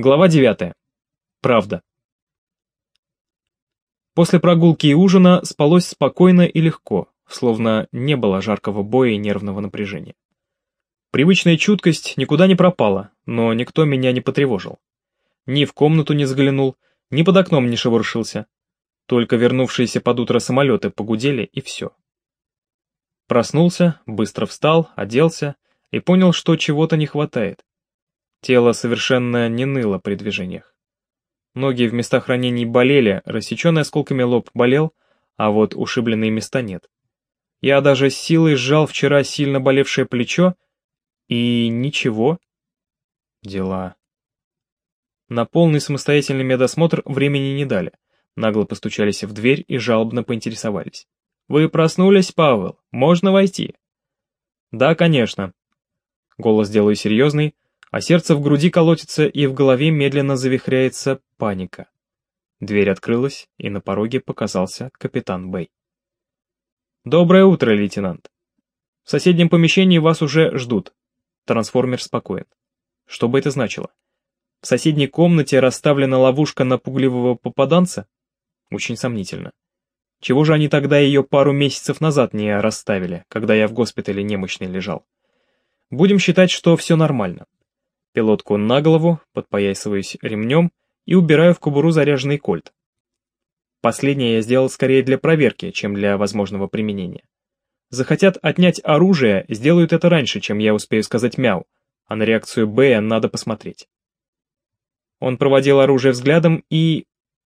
Глава 9. Правда. После прогулки и ужина спалось спокойно и легко, словно не было жаркого боя и нервного напряжения. Привычная чуткость никуда не пропала, но никто меня не потревожил. Ни в комнату не заглянул, ни под окном не шебуршился. Только вернувшиеся под утро самолеты погудели и все. Проснулся, быстро встал, оделся и понял, что чего-то не хватает. Тело совершенно не ныло при движениях. Ноги в местах ранений болели, рассеченный осколками лоб болел, а вот ушибленные места нет. Я даже силой сжал вчера сильно болевшее плечо, и ничего. Дела. На полный самостоятельный медосмотр времени не дали. Нагло постучались в дверь и жалобно поинтересовались. «Вы проснулись, Павел? Можно войти?» «Да, конечно». Голос делаю серьезный, а сердце в груди колотится и в голове медленно завихряется паника. Дверь открылась, и на пороге показался капитан Бэй. «Доброе утро, лейтенант. В соседнем помещении вас уже ждут». Трансформер спокоен. Что бы это значило? В соседней комнате расставлена ловушка на пугливого попаданца? Очень сомнительно. Чего же они тогда ее пару месяцев назад не расставили, когда я в госпитале немощный лежал? Будем считать, что все нормально. Пилотку на голову, подпоясываюсь ремнем и убираю в кобуру заряженный кольт. Последнее я сделал скорее для проверки, чем для возможного применения. Захотят отнять оружие, сделают это раньше, чем я успею сказать мяу, а на реакцию Бэя надо посмотреть. Он проводил оружие взглядом и...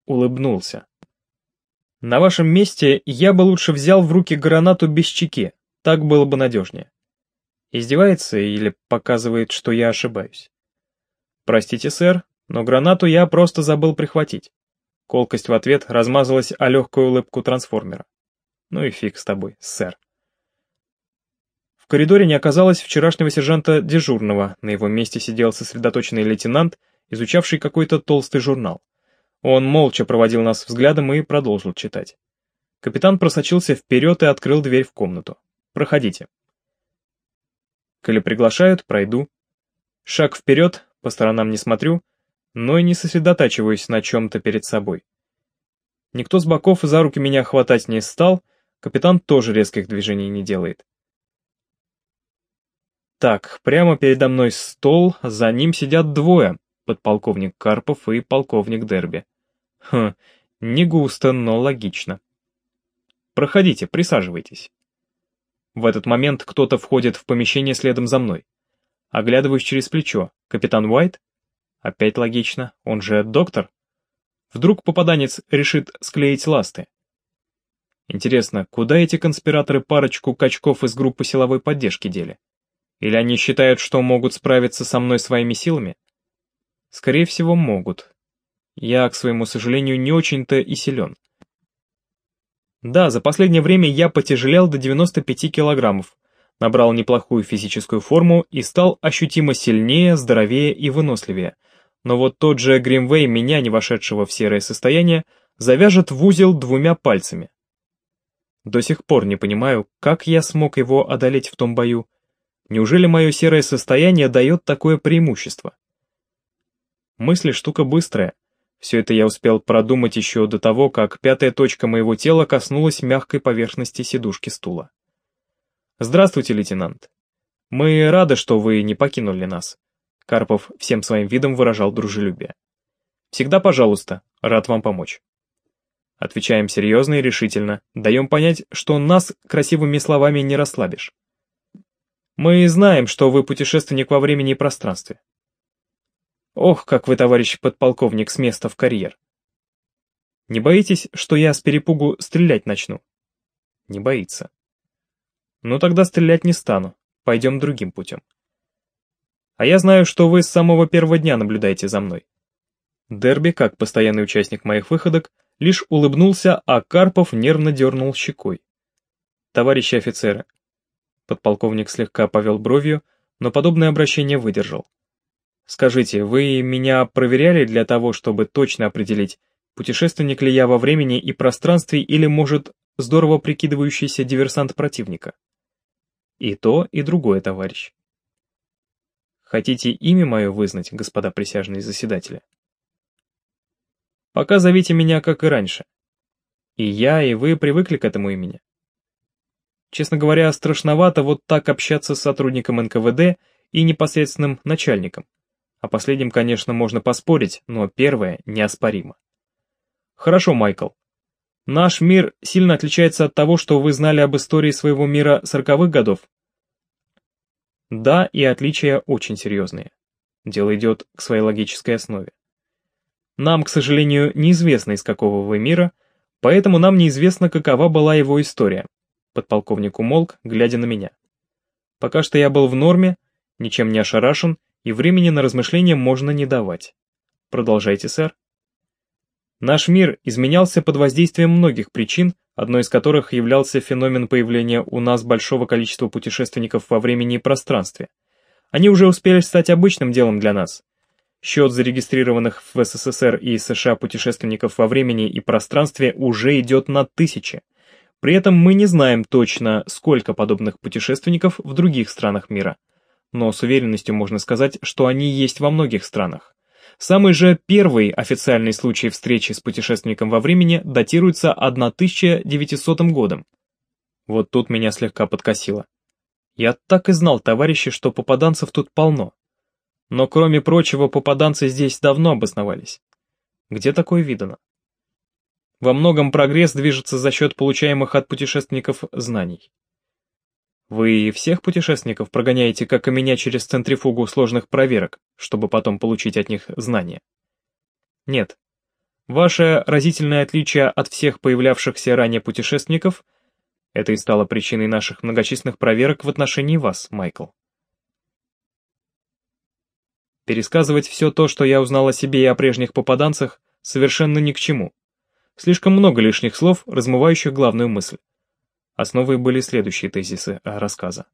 улыбнулся. На вашем месте я бы лучше взял в руки гранату без чеки, так было бы надежнее. Издевается или показывает, что я ошибаюсь? Простите, сэр, но гранату я просто забыл прихватить. Колкость в ответ размазалась о легкую улыбку трансформера. Ну и фиг с тобой, сэр. В коридоре не оказалось вчерашнего сержанта дежурного, на его месте сидел сосредоточенный лейтенант, изучавший какой-то толстый журнал. Он молча проводил нас взглядом и продолжил читать. Капитан просочился вперед и открыл дверь в комнату. «Проходите». Коли приглашают, пройду. Шаг вперед, по сторонам не смотрю, но и не сосредотачиваюсь на чем-то перед собой. Никто с боков за руки меня хватать не стал, капитан тоже резких движений не делает. Так, прямо передо мной стол, за ним сидят двое, подполковник Карпов и полковник Дерби. Хм, не густо, но логично. Проходите, присаживайтесь. В этот момент кто-то входит в помещение следом за мной. Оглядываюсь через плечо. Капитан Уайт? Опять логично, он же доктор. Вдруг попаданец решит склеить ласты. Интересно, куда эти конспираторы парочку качков из группы силовой поддержки дели? Или они считают, что могут справиться со мной своими силами? Скорее всего, могут. Я, к своему сожалению, не очень-то и силен. Да, за последнее время я потяжелел до 95 килограммов, набрал неплохую физическую форму и стал ощутимо сильнее, здоровее и выносливее. Но вот тот же Гримвей, меня, не вошедшего в серое состояние, завяжет в узел двумя пальцами. До сих пор не понимаю, как я смог его одолеть в том бою. Неужели мое серое состояние дает такое преимущество? Мысли штука быстрая. Все это я успел продумать еще до того, как пятая точка моего тела коснулась мягкой поверхности сидушки стула. «Здравствуйте, лейтенант. Мы рады, что вы не покинули нас». Карпов всем своим видом выражал дружелюбие. «Всегда пожалуйста, рад вам помочь». Отвечаем серьезно и решительно, даем понять, что нас красивыми словами не расслабишь. Мы знаем, что вы путешественник во времени и пространстве. Ох, как вы, товарищ подполковник, с места в карьер. Не боитесь, что я с перепугу стрелять начну? Не боится. Ну тогда стрелять не стану, пойдем другим путем. А я знаю, что вы с самого первого дня наблюдаете за мной. Дерби, как постоянный участник моих выходок, лишь улыбнулся, а Карпов нервно дернул щекой. Товарищи офицеры. Подполковник слегка повел бровью, но подобное обращение выдержал. Скажите, вы меня проверяли для того, чтобы точно определить, путешественник ли я во времени и пространстве или, может, здорово прикидывающийся диверсант противника? И то, и другое, товарищ. Хотите имя мое вызнать, господа присяжные заседатели? Пока зовите меня, как и раньше. И я, и вы привыкли к этому имени. Честно говоря, страшновато вот так общаться с сотрудником НКВД и непосредственным начальником. О последнем, конечно, можно поспорить, но первое неоспоримо. Хорошо, Майкл. Наш мир сильно отличается от того, что вы знали об истории своего мира сороковых годов. Да, и отличия очень серьезные. Дело идет к своей логической основе. Нам, к сожалению, неизвестно, из какого вы мира, поэтому нам неизвестно, какова была его история. Подполковник умолк, глядя на меня. Пока что я был в норме, ничем не ошарашен, и времени на размышления можно не давать. Продолжайте, сэр. Наш мир изменялся под воздействием многих причин, одной из которых являлся феномен появления у нас большого количества путешественников во времени и пространстве. Они уже успели стать обычным делом для нас. Счет зарегистрированных в СССР и США путешественников во времени и пространстве уже идет на тысячи. При этом мы не знаем точно, сколько подобных путешественников в других странах мира. Но с уверенностью можно сказать, что они есть во многих странах. Самый же первый официальный случай встречи с путешественником во времени датируется 1900 годом. Вот тут меня слегка подкосило. Я так и знал, товарищи, что попаданцев тут полно. Но кроме прочего, попаданцы здесь давно обосновались. Где такое видано? Во многом прогресс движется за счет получаемых от путешественников знаний. Вы всех путешественников прогоняете, как и меня, через центрифугу сложных проверок, чтобы потом получить от них знания? Нет. Ваше разительное отличие от всех появлявшихся ранее путешественников — это и стало причиной наших многочисленных проверок в отношении вас, Майкл. Пересказывать все то, что я узнал о себе и о прежних попаданцах, совершенно ни к чему. Слишком много лишних слов, размывающих главную мысль. Основой были следующие тезисы рассказа.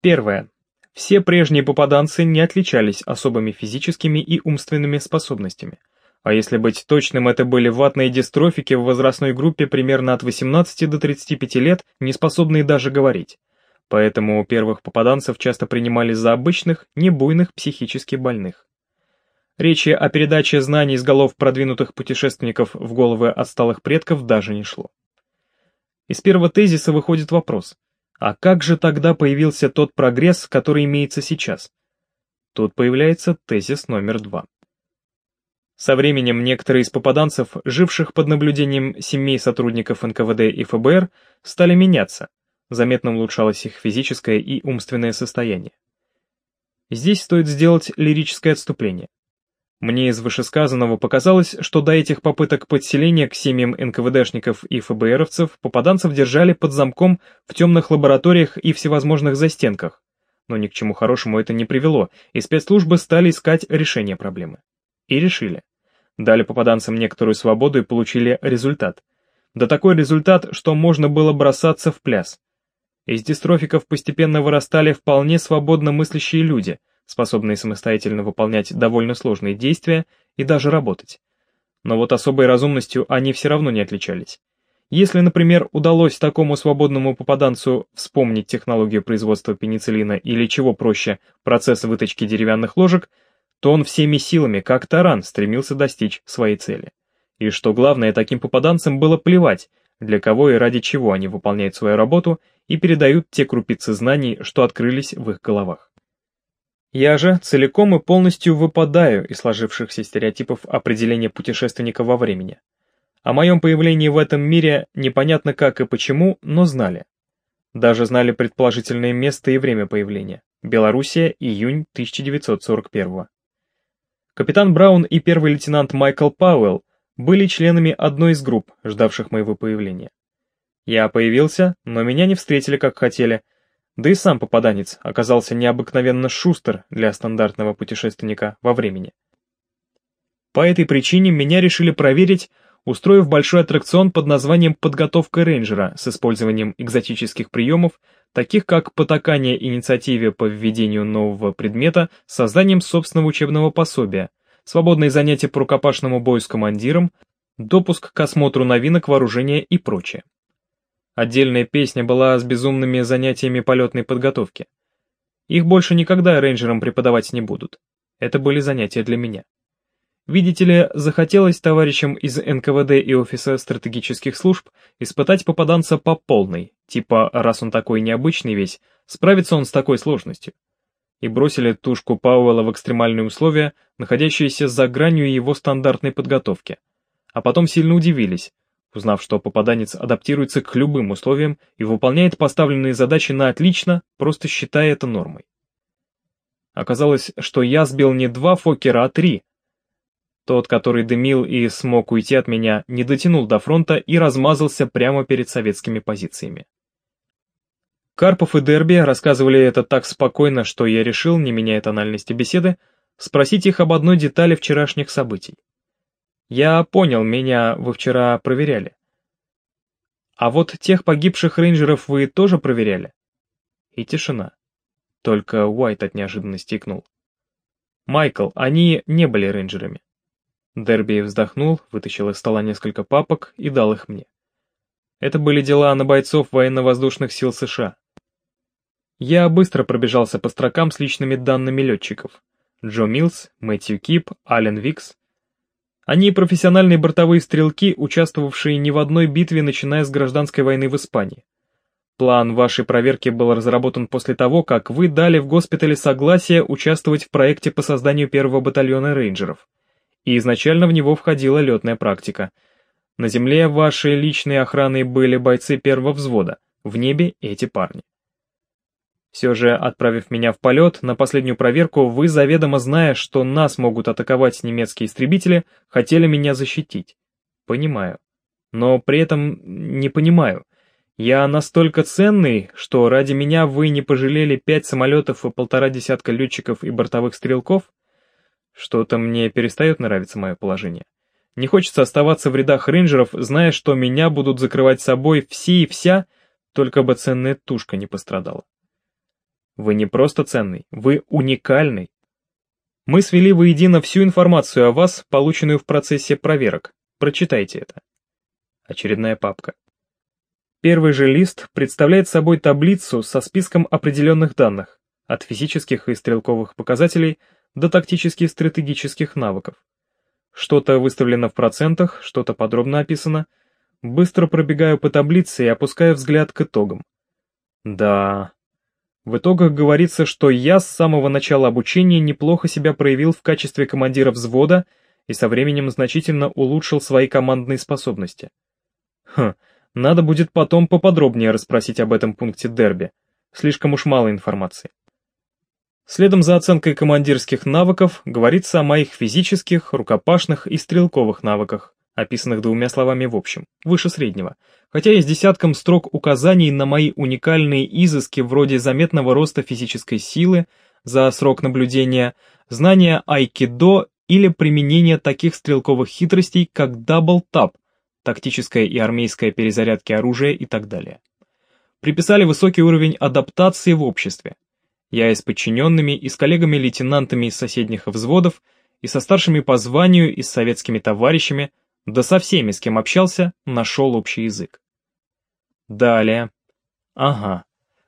Первое. Все прежние попаданцы не отличались особыми физическими и умственными способностями. А если быть точным, это были ватные дистрофики в возрастной группе примерно от 18 до 35 лет, не способные даже говорить. Поэтому первых попаданцев часто принимали за обычных, небуйных психически больных. Речи о передаче знаний из голов продвинутых путешественников в головы отсталых предков даже не шло. Из первого тезиса выходит вопрос, а как же тогда появился тот прогресс, который имеется сейчас? Тут появляется тезис номер два. Со временем некоторые из попаданцев, живших под наблюдением семей сотрудников НКВД и ФБР, стали меняться, заметно улучшалось их физическое и умственное состояние. Здесь стоит сделать лирическое отступление. Мне из вышесказанного показалось, что до этих попыток подселения к семьям НКВДшников и ФБРовцев попаданцев держали под замком в темных лабораториях и всевозможных застенках. Но ни к чему хорошему это не привело, и спецслужбы стали искать решение проблемы. И решили. Дали попаданцам некоторую свободу и получили результат. Да такой результат, что можно было бросаться в пляс. Из дистрофиков постепенно вырастали вполне свободно мыслящие люди – способные самостоятельно выполнять довольно сложные действия и даже работать. Но вот особой разумностью они все равно не отличались. Если, например, удалось такому свободному попаданцу вспомнить технологию производства пенициллина или чего проще, процесс выточки деревянных ложек, то он всеми силами, как таран, стремился достичь своей цели. И что главное, таким попаданцам было плевать, для кого и ради чего они выполняют свою работу и передают те крупицы знаний, что открылись в их головах. Я же целиком и полностью выпадаю из сложившихся стереотипов определения путешественника во времени. О моем появлении в этом мире непонятно как и почему, но знали. Даже знали предположительное место и время появления. Белоруссия, июнь 1941 Капитан Браун и первый лейтенант Майкл Пауэлл были членами одной из групп, ждавших моего появления. Я появился, но меня не встретили как хотели, да и сам попаданец оказался необыкновенно шустр для стандартного путешественника во времени. По этой причине меня решили проверить, устроив большой аттракцион под названием «Подготовка рейнджера» с использованием экзотических приемов, таких как потакание инициативе по введению нового предмета с созданием собственного учебного пособия, свободные занятия по рукопашному бою с командиром, допуск к осмотру новинок вооружения и прочее. Отдельная песня была с безумными занятиями полетной подготовки. Их больше никогда рейнджерам преподавать не будут. Это были занятия для меня. Видите ли, захотелось товарищам из НКВД и Офиса стратегических служб испытать попаданца по полной, типа, раз он такой необычный весь, справится он с такой сложностью. И бросили тушку Пауэлла в экстремальные условия, находящиеся за гранью его стандартной подготовки. А потом сильно удивились, узнав, что попаданец адаптируется к любым условиям и выполняет поставленные задачи на отлично, просто считая это нормой. Оказалось, что я сбил не два Фокера, а три. Тот, который дымил и смог уйти от меня, не дотянул до фронта и размазался прямо перед советскими позициями. Карпов и Дерби рассказывали это так спокойно, что я решил, не меняя тональности беседы, спросить их об одной детали вчерашних событий. Я понял, меня вы вчера проверяли. А вот тех погибших рейнджеров вы тоже проверяли? И тишина. Только Уайт от неожиданности икнул. Майкл, они не были рейнджерами. Дерби вздохнул, вытащил из стола несколько папок и дал их мне. Это были дела на бойцов военно-воздушных сил США. Я быстро пробежался по строкам с личными данными летчиков. Джо Милс, Мэтью Кип, Ален Викс, они профессиональные бортовые стрелки, участвовавшие не в одной битве, начиная с гражданской войны в Испании. План вашей проверки был разработан после того, как вы дали в госпитале согласие участвовать в проекте по созданию первого батальона рейнджеров. И изначально в него входила летная практика. На земле вашей личной охраной были бойцы первого взвода, в небе эти парни. Все же, отправив меня в полет, на последнюю проверку, вы, заведомо зная, что нас могут атаковать немецкие истребители, хотели меня защитить. Понимаю. Но при этом не понимаю. Я настолько ценный, что ради меня вы не пожалели пять самолетов и полтора десятка летчиков и бортовых стрелков? Что-то мне перестает нравиться мое положение. Не хочется оставаться в рядах рейнджеров, зная, что меня будут закрывать собой все и вся, только бы ценная тушка не пострадала. Вы не просто ценный, вы уникальный. Мы свели воедино всю информацию о вас, полученную в процессе проверок. Прочитайте это. Очередная папка. Первый же лист представляет собой таблицу со списком определенных данных, от физических и стрелковых показателей до тактических стратегических навыков. Что-то выставлено в процентах, что-то подробно описано. Быстро пробегаю по таблице и опускаю взгляд к итогам. Да, в итогах говорится, что я с самого начала обучения неплохо себя проявил в качестве командира взвода и со временем значительно улучшил свои командные способности. Хм, надо будет потом поподробнее расспросить об этом пункте дерби. Слишком уж мало информации. Следом за оценкой командирских навыков говорится о моих физических, рукопашных и стрелковых навыках, описанных двумя словами в общем, выше среднего, хотя и с десятком строк указаний на мои уникальные изыски вроде заметного роста физической силы за срок наблюдения, знания айкидо или применения таких стрелковых хитростей, как дабл-тап, тактическая и армейская перезарядки оружия и так далее. Приписали высокий уровень адаптации в обществе. Я и с подчиненными, и с коллегами-лейтенантами из соседних взводов, и со старшими по званию, и с советскими товарищами – да со всеми, с кем общался, нашел общий язык. Далее. Ага.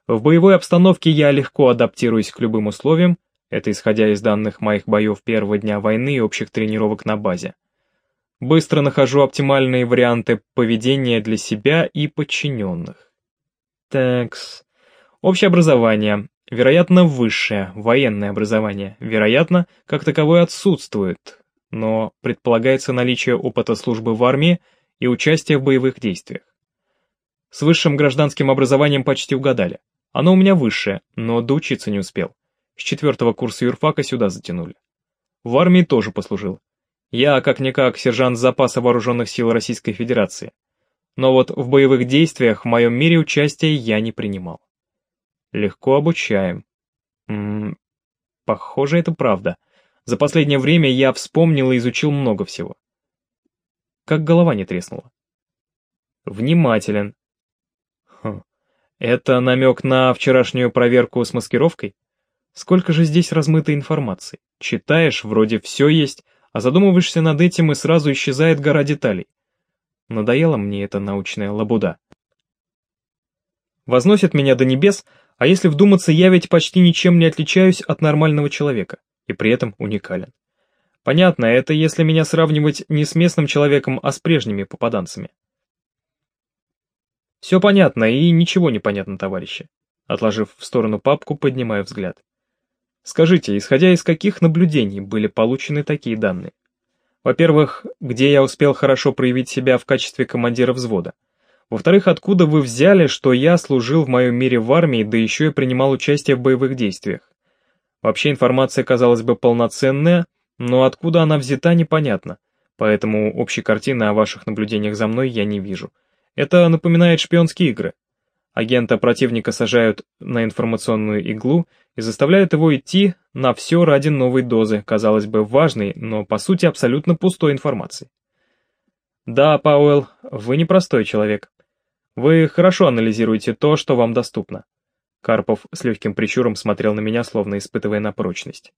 В боевой обстановке я легко адаптируюсь к любым условиям, это исходя из данных моих боев первого дня войны и общих тренировок на базе. Быстро нахожу оптимальные варианты поведения для себя и подчиненных. Такс. Общее образование. Вероятно, высшее, военное образование. Вероятно, как таковое отсутствует, но предполагается наличие опыта службы в армии и участия в боевых действиях. С высшим гражданским образованием почти угадали. Оно у меня высшее, но доучиться не успел. С четвертого курса юрфака сюда затянули. В армии тоже послужил. Я, как-никак, сержант запаса вооруженных сил Российской Федерации. Но вот в боевых действиях в моем мире участия я не принимал. Легко обучаем. М -м, похоже, это правда. За последнее время я вспомнил и изучил много всего. Как голова не треснула. Внимателен. Хм. Это намек на вчерашнюю проверку с маскировкой? Сколько же здесь размытой информации? Читаешь, вроде все есть, а задумываешься над этим и сразу исчезает гора деталей. Надоела мне эта научная лабуда. Возносит меня до небес, А если вдуматься, я ведь почти ничем не отличаюсь от нормального человека, и при этом уникален. Понятно, это если меня сравнивать не с местным человеком, а с прежними попаданцами. Все понятно и ничего не понятно, товарищи. Отложив в сторону папку, поднимаю взгляд. Скажите, исходя из каких наблюдений были получены такие данные? Во-первых, где я успел хорошо проявить себя в качестве командира взвода? Во-вторых, откуда вы взяли, что я служил в моем мире в армии, да еще и принимал участие в боевых действиях? Вообще информация, казалось бы, полноценная, но откуда она взята, непонятно, поэтому общей картины о ваших наблюдениях за мной я не вижу. Это напоминает шпионские игры. Агента противника сажают на информационную иглу и заставляют его идти на все ради новой дозы, казалось бы, важной, но по сути абсолютно пустой информации. Да, Пауэлл, вы непростой человек. Вы хорошо анализируете то, что вам доступно. Карпов с легким прищуром смотрел на меня, словно испытывая на прочность.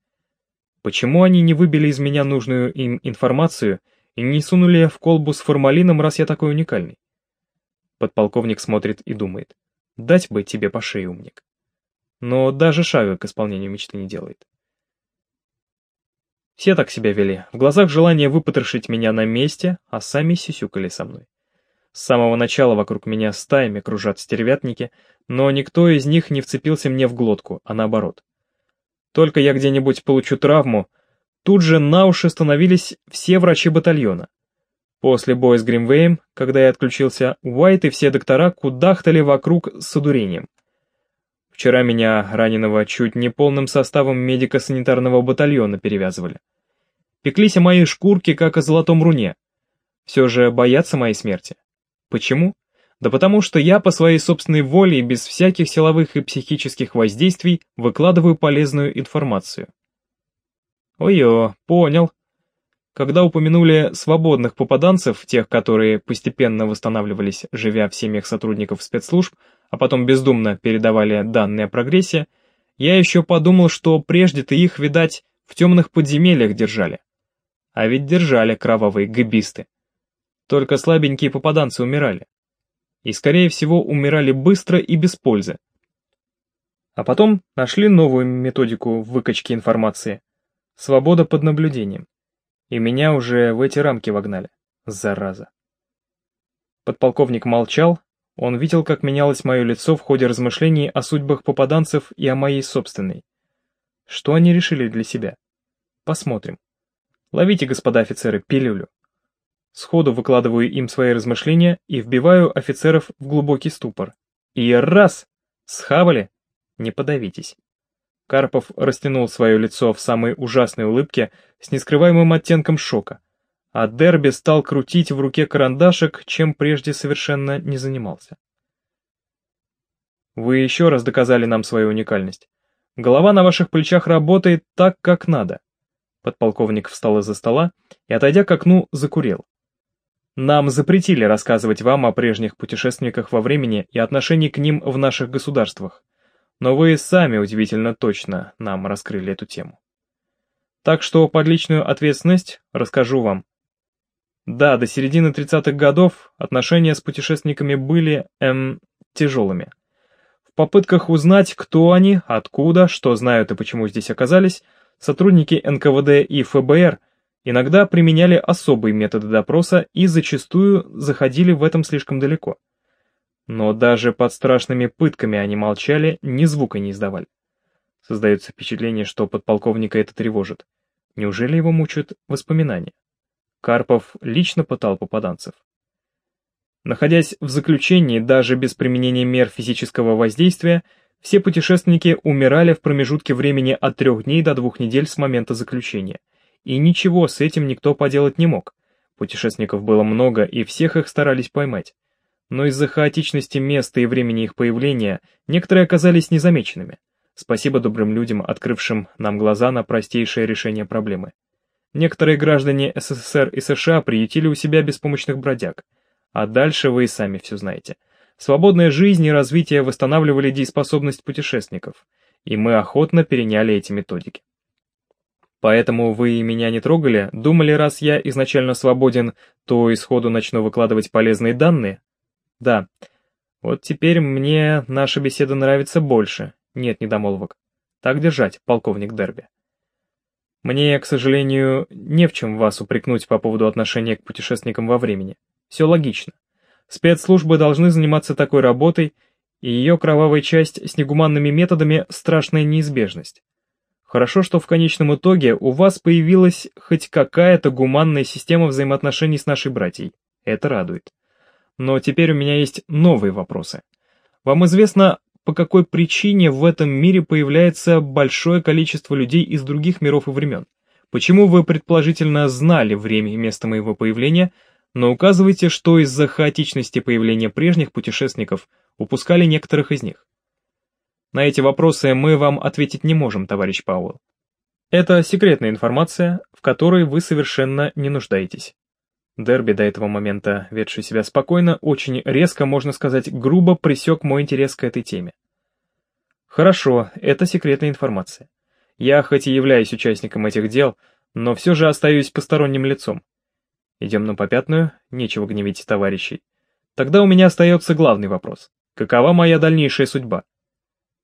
Почему они не выбили из меня нужную им информацию и не сунули в колбу с формалином, раз я такой уникальный? Подполковник смотрит и думает. Дать бы тебе по шее, умник. Но даже шага к исполнению мечты не делает. Все так себя вели, в глазах желание выпотрошить меня на месте, а сами сисюкали со мной. С самого начала вокруг меня стаями кружат стервятники, но никто из них не вцепился мне в глотку, а наоборот. Только я где-нибудь получу травму, тут же на уши становились все врачи батальона. После боя с Гримвеем, когда я отключился, Уайт и все доктора кудахтали вокруг с одурением. Вчера меня, раненого, чуть не полным составом медико-санитарного батальона перевязывали. Пеклись о моей шкурке, как о золотом руне. Все же боятся моей смерти. Почему? Да потому что я по своей собственной воле и без всяких силовых и психических воздействий выкладываю полезную информацию. Ой-ё, понял. Когда упомянули свободных попаданцев, тех, которые постепенно восстанавливались, живя в семьях сотрудников спецслужб, а потом бездумно передавали данные о прогрессе, я еще подумал, что прежде-то их, видать, в темных подземельях держали. А ведь держали кровавые габисты. Только слабенькие попаданцы умирали. И, скорее всего, умирали быстро и без пользы. А потом нашли новую методику выкачки информации. Свобода под наблюдением. И меня уже в эти рамки вогнали. Зараза. Подполковник молчал, он видел, как менялось мое лицо в ходе размышлений о судьбах попаданцев и о моей собственной. Что они решили для себя? Посмотрим. Ловите, господа офицеры, пилюлю. Сходу выкладываю им свои размышления и вбиваю офицеров в глубокий ступор. И раз! Схавали? Не подавитесь. Карпов растянул свое лицо в самой ужасной улыбке с нескрываемым оттенком шока, а Дерби стал крутить в руке карандашик, чем прежде совершенно не занимался. Вы еще раз доказали нам свою уникальность. Голова на ваших плечах работает так, как надо. Подполковник встал из-за стола и, отойдя к окну, закурил. Нам запретили рассказывать вам о прежних путешественниках во времени и отношении к ним в наших государствах но вы сами удивительно точно нам раскрыли эту тему. Так что под личную ответственность расскажу вам. Да, до середины 30-х годов отношения с путешественниками были, эм, тяжелыми. В попытках узнать, кто они, откуда, что знают и почему здесь оказались, сотрудники НКВД и ФБР иногда применяли особые методы допроса и зачастую заходили в этом слишком далеко. Но даже под страшными пытками они молчали, ни звука не издавали. Создается впечатление, что подполковника это тревожит. Неужели его мучают воспоминания? Карпов лично пытал попаданцев. Находясь в заключении, даже без применения мер физического воздействия, все путешественники умирали в промежутке времени от трех дней до двух недель с момента заключения. И ничего с этим никто поделать не мог. Путешественников было много, и всех их старались поймать но из-за хаотичности места и времени их появления некоторые оказались незамеченными. Спасибо добрым людям, открывшим нам глаза на простейшее решение проблемы. Некоторые граждане СССР и США приютили у себя беспомощных бродяг. А дальше вы и сами все знаете. Свободная жизнь и развитие восстанавливали дееспособность путешественников, и мы охотно переняли эти методики. Поэтому вы меня не трогали, думали, раз я изначально свободен, то исходу начну выкладывать полезные данные? Да, Вот теперь мне наша беседа нравится больше. Нет недомолвок. Так держать, полковник Дерби. Мне, к сожалению, не в чем вас упрекнуть по поводу отношения к путешественникам во времени. Все логично. Спецслужбы должны заниматься такой работой, и ее кровавая часть с негуманными методами – страшная неизбежность. Хорошо, что в конечном итоге у вас появилась хоть какая-то гуманная система взаимоотношений с нашей братьей. Это радует. Но теперь у меня есть новые вопросы. Вам известно, по какой причине в этом мире появляется большое количество людей из других миров и времен? Почему вы предположительно знали время и место моего появления, но указываете, что из-за хаотичности появления прежних путешественников упускали некоторых из них? На эти вопросы мы вам ответить не можем, товарищ Пауэлл. Это секретная информация, в которой вы совершенно не нуждаетесь. Дерби, до этого момента ведший себя спокойно, очень резко, можно сказать, грубо пресек мой интерес к этой теме. Хорошо, это секретная информация. Я хоть и являюсь участником этих дел, но все же остаюсь посторонним лицом. Идем на попятную, нечего гневить товарищей. Тогда у меня остается главный вопрос. Какова моя дальнейшая судьба?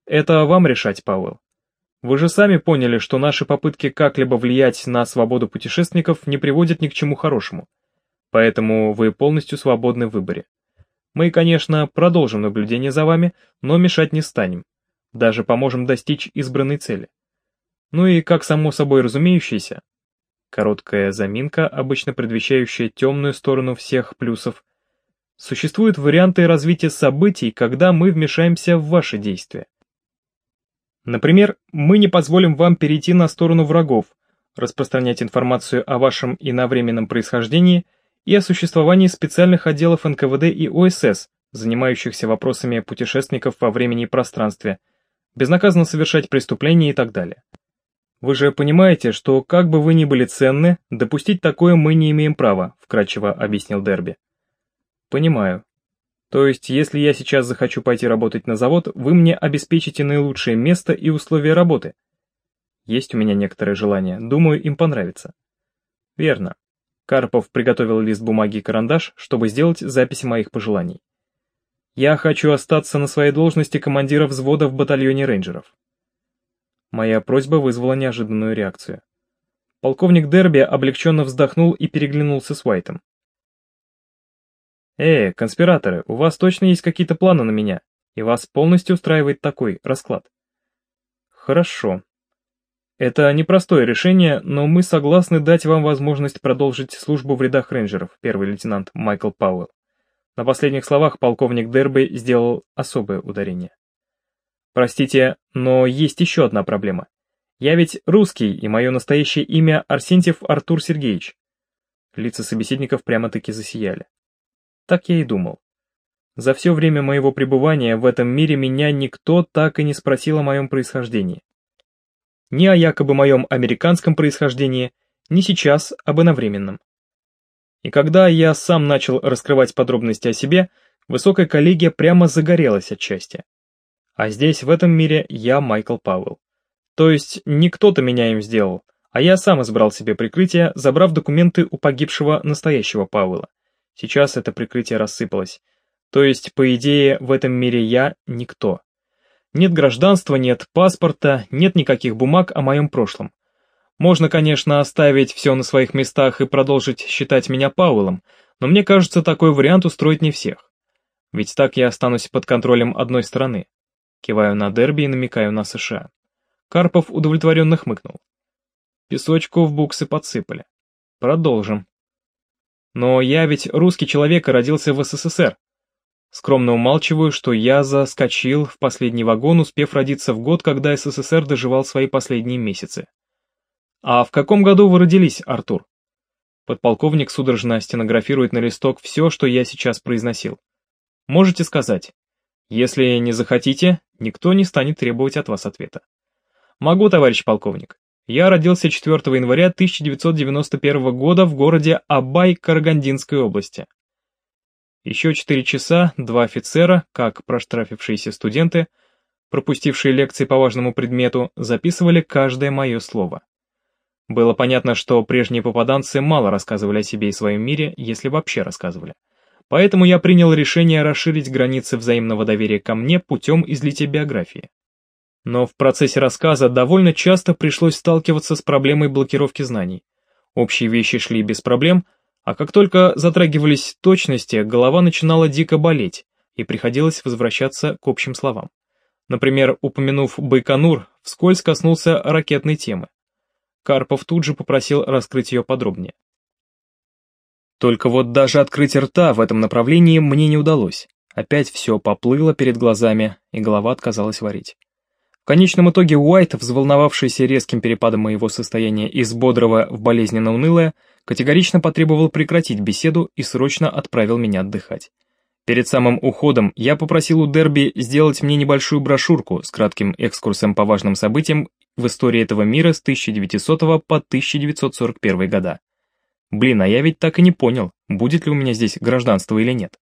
Это вам решать, Пауэлл. Вы же сами поняли, что наши попытки как-либо влиять на свободу путешественников не приводят ни к чему хорошему. Поэтому вы полностью свободны в выборе. Мы, конечно, продолжим наблюдение за вами, но мешать не станем. Даже поможем достичь избранной цели. Ну и, как само собой разумеющееся, короткая заминка, обычно предвещающая темную сторону всех плюсов, существуют варианты развития событий, когда мы вмешаемся в ваши действия. Например, мы не позволим вам перейти на сторону врагов, распространять информацию о вашем иновременном происхождении – и о существовании специальных отделов НКВД и ОСС, занимающихся вопросами путешественников во времени и пространстве, безнаказанно совершать преступления и так далее. Вы же понимаете, что как бы вы ни были ценны, допустить такое мы не имеем права, вкратчиво объяснил Дерби. Понимаю. То есть, если я сейчас захочу пойти работать на завод, вы мне обеспечите наилучшее место и условия работы. Есть у меня некоторое желание, думаю, им понравится. Верно. Карпов приготовил лист бумаги и карандаш, чтобы сделать записи моих пожеланий. Я хочу остаться на своей должности командира взвода в батальоне рейнджеров. Моя просьба вызвала неожиданную реакцию. Полковник Дерби облегченно вздохнул и переглянулся с Уайтом. «Э, конспираторы, у вас точно есть какие-то планы на меня, и вас полностью устраивает такой расклад?» «Хорошо. Это непростое решение, но мы согласны дать вам возможность продолжить службу в рядах рейнджеров, первый лейтенант Майкл Пауэлл. На последних словах полковник Дерби сделал особое ударение. Простите, но есть еще одна проблема. Я ведь русский, и мое настоящее имя Арсентьев Артур Сергеевич. Лица собеседников прямо-таки засияли. Так я и думал. За все время моего пребывания в этом мире меня никто так и не спросил о моем происхождении ни о якобы моем американском происхождении, ни сейчас об иновременном. И когда я сам начал раскрывать подробности о себе, высокая коллегия прямо загорелась от счастья. А здесь, в этом мире, я Майкл Пауэлл. То есть не кто-то меня им сделал, а я сам избрал себе прикрытие, забрав документы у погибшего настоящего Пауэлла. Сейчас это прикрытие рассыпалось. То есть, по идее, в этом мире я никто. Нет гражданства, нет паспорта, нет никаких бумаг о моем прошлом. Можно, конечно, оставить все на своих местах и продолжить считать меня Пауэллом, но мне кажется, такой вариант устроит не всех. Ведь так я останусь под контролем одной страны. Киваю на Дерби и намекаю на США. Карпов удовлетворенно хмыкнул. Песочку в буксы подсыпали. Продолжим. Но я ведь русский человек и родился в СССР, Скромно умалчиваю, что я заскочил в последний вагон, успев родиться в год, когда СССР доживал свои последние месяцы. А в каком году вы родились, Артур? Подполковник судорожно стенографирует на листок все, что я сейчас произносил. Можете сказать? Если не захотите, никто не станет требовать от вас ответа. Могу, товарищ полковник. Я родился 4 января 1991 года в городе Абай Карагандинской области. Еще четыре часа два офицера, как проштрафившиеся студенты, пропустившие лекции по важному предмету, записывали каждое мое слово. Было понятно, что прежние попаданцы мало рассказывали о себе и своем мире, если вообще рассказывали. поэтому я принял решение расширить границы взаимного доверия ко мне путем излития биографии. Но в процессе рассказа довольно часто пришлось сталкиваться с проблемой блокировки знаний. Общие вещи шли без проблем, а как только затрагивались точности, голова начинала дико болеть, и приходилось возвращаться к общим словам. Например, упомянув Байконур, вскользь коснулся ракетной темы. Карпов тут же попросил раскрыть ее подробнее. Только вот даже открыть рта в этом направлении мне не удалось. Опять все поплыло перед глазами, и голова отказалась варить. В конечном итоге Уайт, взволновавшийся резким перепадом моего состояния из бодрого в болезненно унылое, категорично потребовал прекратить беседу и срочно отправил меня отдыхать. Перед самым уходом я попросил у Дерби сделать мне небольшую брошюрку с кратким экскурсом по важным событиям в истории этого мира с 1900 по 1941 года. Блин, а я ведь так и не понял, будет ли у меня здесь гражданство или нет.